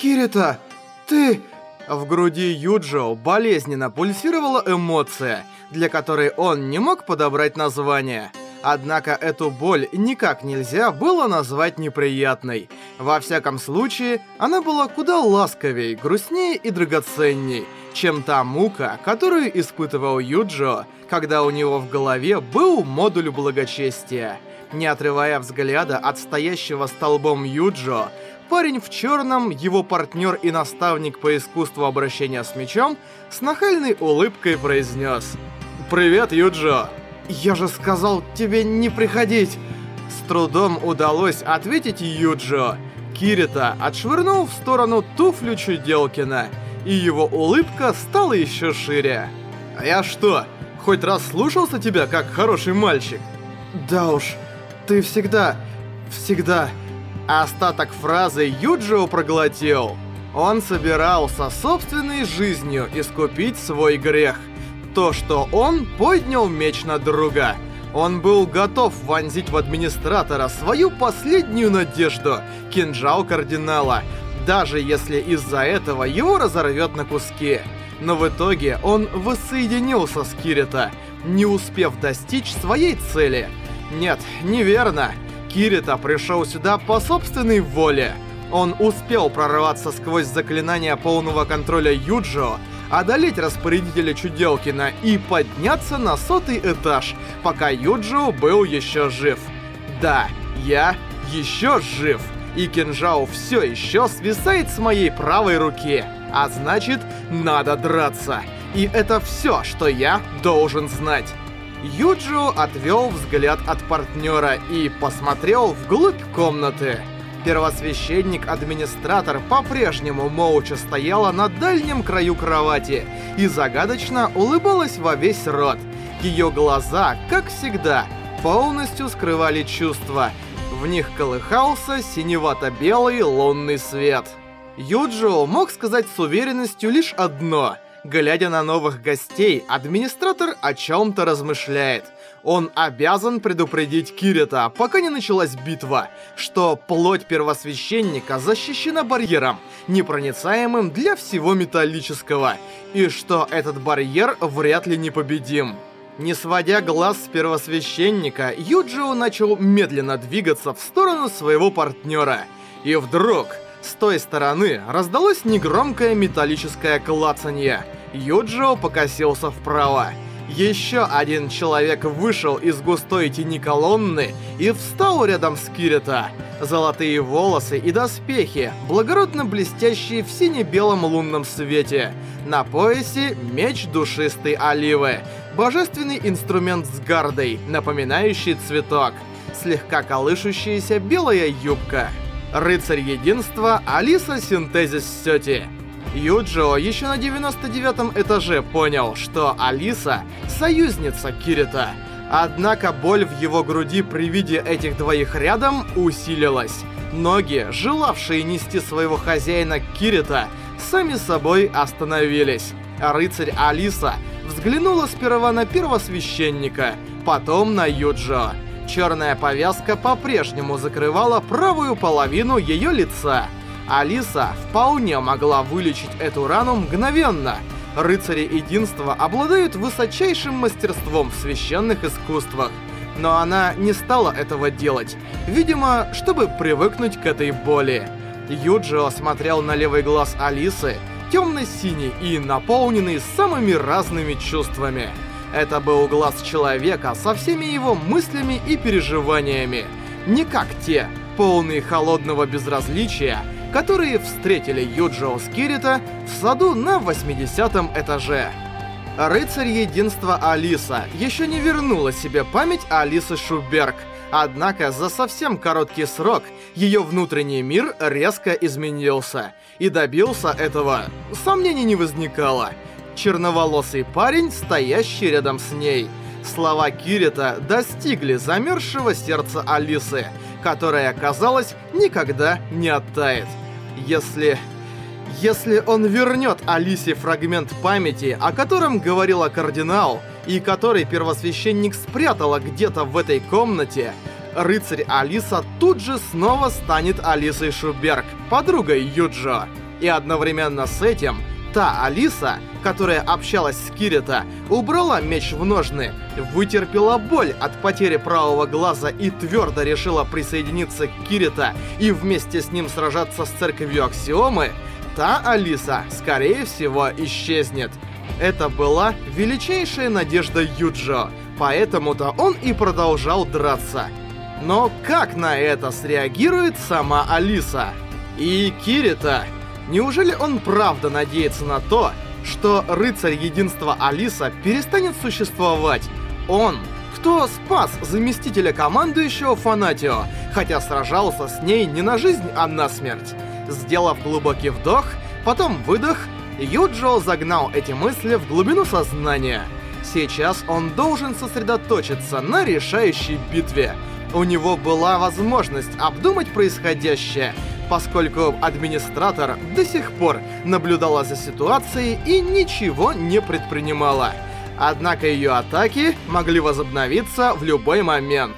Кирита, ты...» В груди Юджио болезненно пульсировала эмоция, для которой он не мог подобрать название. Однако эту боль никак нельзя было назвать неприятной. Во всяком случае, она была куда ласковей, грустнее и драгоценней, чем та мука, которую испытывал Юджио, когда у него в голове был модуль благочестия. Не отрывая взгляда от стоящего столбом Юджио, Парень в черном, его партнер и наставник по искусству обращения с мечом, с нахальной улыбкой произнес «Привет, Юджо!» «Я же сказал тебе не приходить!» С трудом удалось ответить Юджо. Кирита отшвырнул в сторону туфлю Чуделкина, и его улыбка стала еще шире. «А я что, хоть раз слушался тебя как хороший мальчик?» «Да уж, ты всегда, всегда...» Остаток фразы Юджио проглотил. Он собирался собственной жизнью искупить свой грех. То, что он поднял меч на друга. Он был готов вонзить в администратора свою последнюю надежду — кинжал кардинала, даже если из-за этого его разорвет на куски. Но в итоге он воссоединился с Кирита, не успев достичь своей цели. Нет, неверно. Кирита пришел сюда по собственной воле. Он успел прорваться сквозь заклинания полного контроля Юджио, одолеть распорядителя Чуделкина и подняться на сотый этаж, пока Юджио был еще жив. Да, я еще жив, и кинжал все еще свисает с моей правой руки, а значит, надо драться. И это все, что я должен знать. Юджио отвел взгляд от партнера и посмотрел вглубь комнаты. Первосвященник-администратор по-прежнему молча стояла на дальнем краю кровати и загадочно улыбалась во весь рот. Ее глаза, как всегда, полностью скрывали чувства. В них колыхался синевато-белый лунный свет. Юджио мог сказать с уверенностью лишь одно — Глядя на новых гостей, администратор о чем-то размышляет. Он обязан предупредить Кирита, пока не началась битва, что плоть первосвященника защищена барьером, непроницаемым для всего металлического, и что этот барьер вряд ли непобедим. Не сводя глаз с первосвященника, Юджио начал медленно двигаться в сторону своего партнера. И вдруг... С той стороны раздалось негромкое металлическое клацанье. Юджио покосился вправо. Еще один человек вышел из густой тени колонны и встал рядом с Кирита. Золотые волосы и доспехи, благородно блестящие в сине-белом лунном свете. На поясе меч душистой оливы. Божественный инструмент с гардой, напоминающий цветок. Слегка колышущаяся белая юбка. Рыцарь Единства Алиса Синтезис Сёти. Юджио еще на 99 этаже понял, что Алиса — союзница Кирита. Однако боль в его груди при виде этих двоих рядом усилилась. Ноги, желавшие нести своего хозяина Кирита, сами собой остановились. Рыцарь Алиса взглянула сперва на первосвященника, потом на Юджио. Черная повязка по-прежнему закрывала правую половину ее лица. Алиса вполне могла вылечить эту рану мгновенно. Рыцари Единства обладают высочайшим мастерством в священных искусствах. Но она не стала этого делать, видимо, чтобы привыкнуть к этой боли. Юджио смотрел на левый глаз Алисы, темно-синий и наполненный самыми разными чувствами. Это был глаз человека со всеми его мыслями и переживаниями. Не как те, полные холодного безразличия, которые встретили Юджио с Кирита в саду на 80 этаже. Рыцарь Единства Алиса еще не вернула себе память Алисы Шуберг, однако за совсем короткий срок ее внутренний мир резко изменился, и добился этого сомнений не возникало — черноволосый парень, стоящий рядом с ней. Слова Кирита достигли замерзшего сердца Алисы, которое, казалось, никогда не оттает. Если... Если он вернет Алисе фрагмент памяти, о котором говорила кардинал, и который первосвященник спрятала где-то в этой комнате, рыцарь Алиса тут же снова станет Алисой Шуберг, подругой Юджо. И одновременно с этим та Алиса, которая общалась с Кирита, убрала меч в ножны, вытерпела боль от потери правого глаза и твердо решила присоединиться к Кирита и вместе с ним сражаться с церковью Аксиомы, та Алиса, скорее всего, исчезнет. Это была величайшая надежда Юджо, поэтому-то он и продолжал драться. Но как на это среагирует сама Алиса? И Кирита? Неужели он правда надеется на то, что рыцарь единства Алиса перестанет существовать? Он, кто спас заместителя командующего Фанатио, хотя сражался с ней не на жизнь, а на смерть. Сделав глубокий вдох, потом выдох, Юджо загнал эти мысли в глубину сознания. Сейчас он должен сосредоточиться на решающей битве. У него была возможность обдумать происходящее, поскольку администратор до сих пор наблюдала за ситуацией и ничего не предпринимала. Однако ее атаки могли возобновиться в любой момент.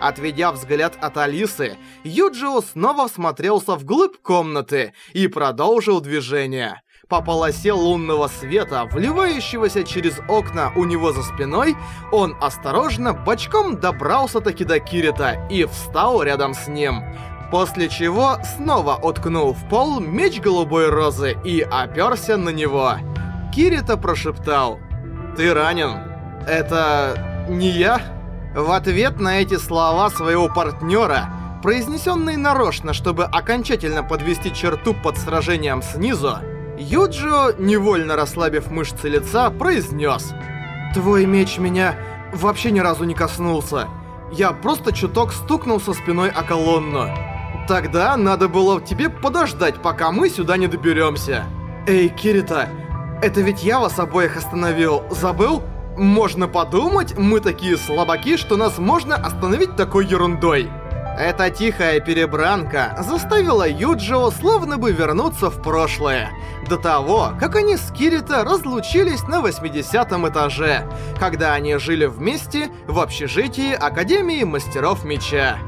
Отведя взгляд от Алисы, Юджио снова всмотрелся вглубь комнаты и продолжил движение. По полосе лунного света, вливающегося через окна у него за спиной, он осторожно бочком добрался-таки до Кирита и встал рядом с ним. После чего снова уткнул в пол меч голубой розы и оперся на него. Кирита прошептал «Ты ранен? Это... не я?» В ответ на эти слова своего партнера, произнесенные нарочно, чтобы окончательно подвести черту под сражением снизу, Юджио, невольно расслабив мышцы лица, произнес «Твой меч меня вообще ни разу не коснулся. Я просто чуток стукнулся спиной о колонну. Тогда надо было тебе подождать, пока мы сюда не доберемся. Эй, Кирита, это ведь я вас обоих остановил, забыл? Можно подумать, мы такие слабаки, что нас можно остановить такой ерундой. Эта тихая перебранка заставила Юджио словно бы вернуться в прошлое. До того, как они с Кирита разлучились на 80 этаже, когда они жили вместе в общежитии Академии Мастеров Меча.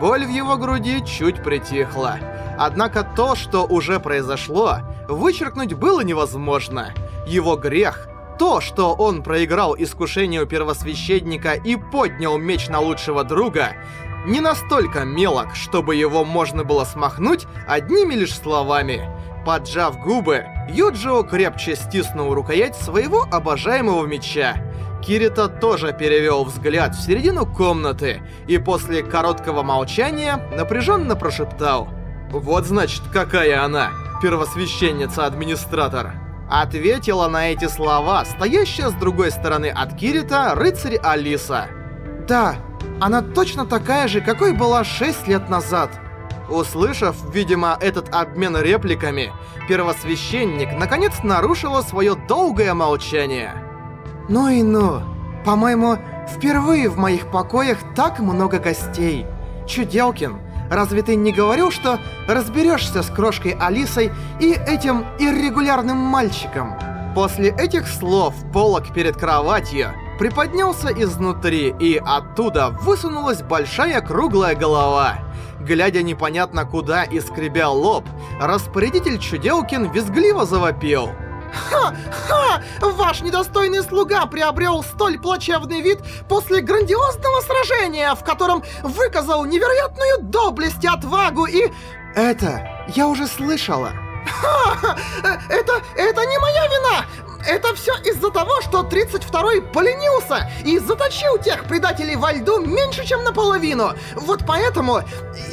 Боль в его груди чуть притихла. Однако то, что уже произошло, вычеркнуть было невозможно. Его грех — то, что он проиграл искушению первосвященника и поднял меч на лучшего друга, не настолько мелок, чтобы его можно было смахнуть одними лишь словами. Поджав губы, Юджио крепче стиснул рукоять своего обожаемого меча. Кирита тоже перевел взгляд в середину комнаты и после короткого молчания напряженно прошептал «Вот значит, какая она, первосвященница-администратор». Ответила на эти слова стоящая с другой стороны от Кирита рыцарь Алиса. «Да, она точно такая же, какой была 6 лет назад. Услышав, видимо, этот обмен репликами, первосвященник наконец нарушила свое долгое молчание. «Ну и ну. По-моему, впервые в моих покоях так много гостей. Чуделкин, разве ты не говорил, что разберешься с крошкой Алисой и этим иррегулярным мальчиком?» После этих слов полок перед кроватью приподнялся изнутри, и оттуда высунулась большая круглая голова. Глядя непонятно куда и скребя лоб, распорядитель Чуделкин визгливо завопил. Ха-ха! Ваш недостойный слуга приобрел столь плачевный вид после грандиозного сражения, в котором выказал невероятную доблесть и отвагу и... Это я уже слышала. Ха! Это... это не моя вина! Это все из-за того, что 32-й поленился и заточил тех предателей во льду меньше, чем наполовину. Вот поэтому...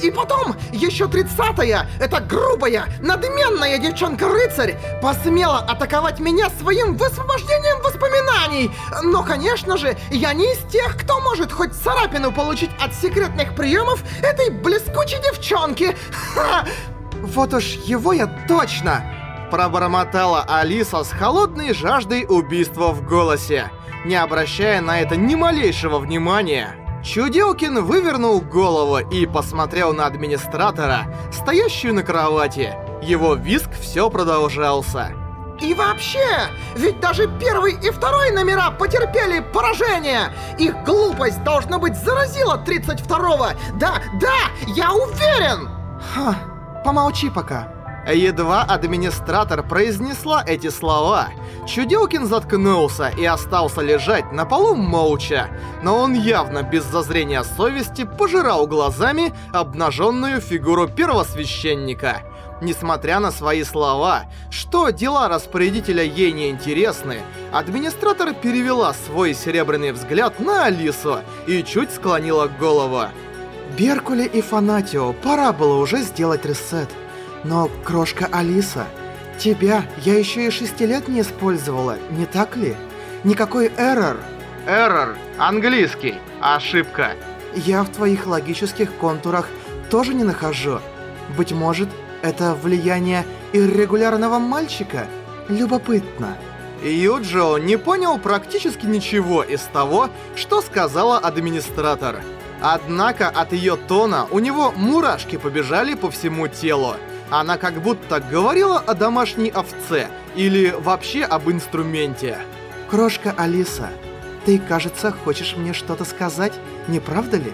И потом, еще 30-я, эта грубая, надменная девчонка-рыцарь, посмела атаковать меня своим высвобождением воспоминаний. Но, конечно же, я не из тех, кто может хоть царапину получить от секретных приемов этой блескучей девчонки. Ха! Вот уж его я точно Пробормотала Алиса с холодной жаждой убийства в голосе, не обращая на это ни малейшего внимания. Чуделкин вывернул голову и посмотрел на администратора, стоящую на кровати. Его виск все продолжался. И вообще, ведь даже первый и второй номера потерпели поражение. Их глупость, должно быть, заразила 32-го. Да, да, я уверен. Ха, помолчи пока. Едва администратор произнесла эти слова, Чудилкин заткнулся и остался лежать на полу молча, но он явно без зазрения совести пожирал глазами обнаженную фигуру первосвященника. Несмотря на свои слова, что дела распорядителя ей не интересны, администратор перевела свой серебряный взгляд на Алису и чуть склонила голову. Беркули и Фанатио, пора было уже сделать ресет. Но, крошка Алиса, тебя я еще и шести лет не использовала, не так ли? Никакой эррор. Эррор. Английский. Ошибка. Я в твоих логических контурах тоже не нахожу. Быть может, это влияние иррегулярного мальчика? Любопытно. Юджио не понял практически ничего из того, что сказала администратор. Однако от ее тона у него мурашки побежали по всему телу. Она как будто говорила о домашней овце или вообще об инструменте. Крошка Алиса, ты, кажется, хочешь мне что-то сказать, не правда ли?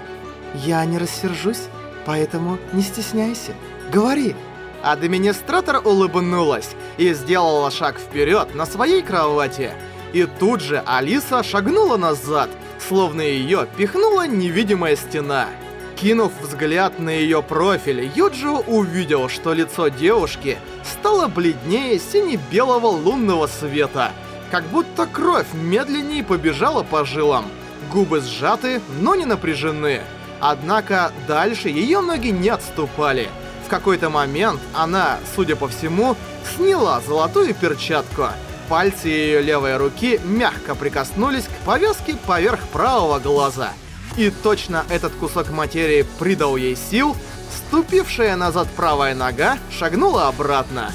Я не рассержусь, поэтому не стесняйся. Говори. Администратор улыбнулась и сделала шаг вперед на своей кровати. И тут же Алиса шагнула назад, словно ее пихнула невидимая стена. Кинув взгляд на ее профиль, Юджио увидел, что лицо девушки стало бледнее сине-белого лунного света, как будто кровь медленнее побежала по жилам. Губы сжаты, но не напряжены. Однако дальше ее ноги не отступали. В какой-то момент она, судя по всему, сняла золотую перчатку. Пальцы ее левой руки мягко прикоснулись к повязке поверх правого глаза — и точно этот кусок материи придал ей сил, ступившая назад правая нога шагнула обратно.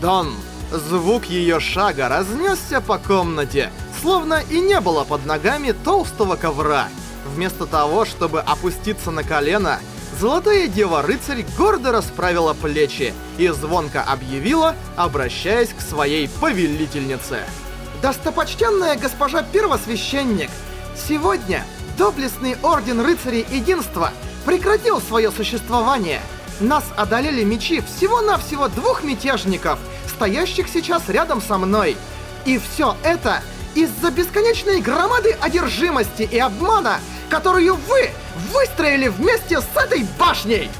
Дон! Звук ее шага разнесся по комнате, словно и не было под ногами толстого ковра. Вместо того, чтобы опуститься на колено, Золотая Дева-рыцарь гордо расправила плечи и звонко объявила, обращаясь к своей повелительнице. «Достопочтенная госпожа Первосвященник, сегодня доблестный Орден Рыцарей Единства прекратил свое существование. Нас одолели мечи всего-навсего двух мятежников, стоящих сейчас рядом со мной. И все это из-за бесконечной громады одержимости и обмана, которую вы выстроили вместе с этой башней!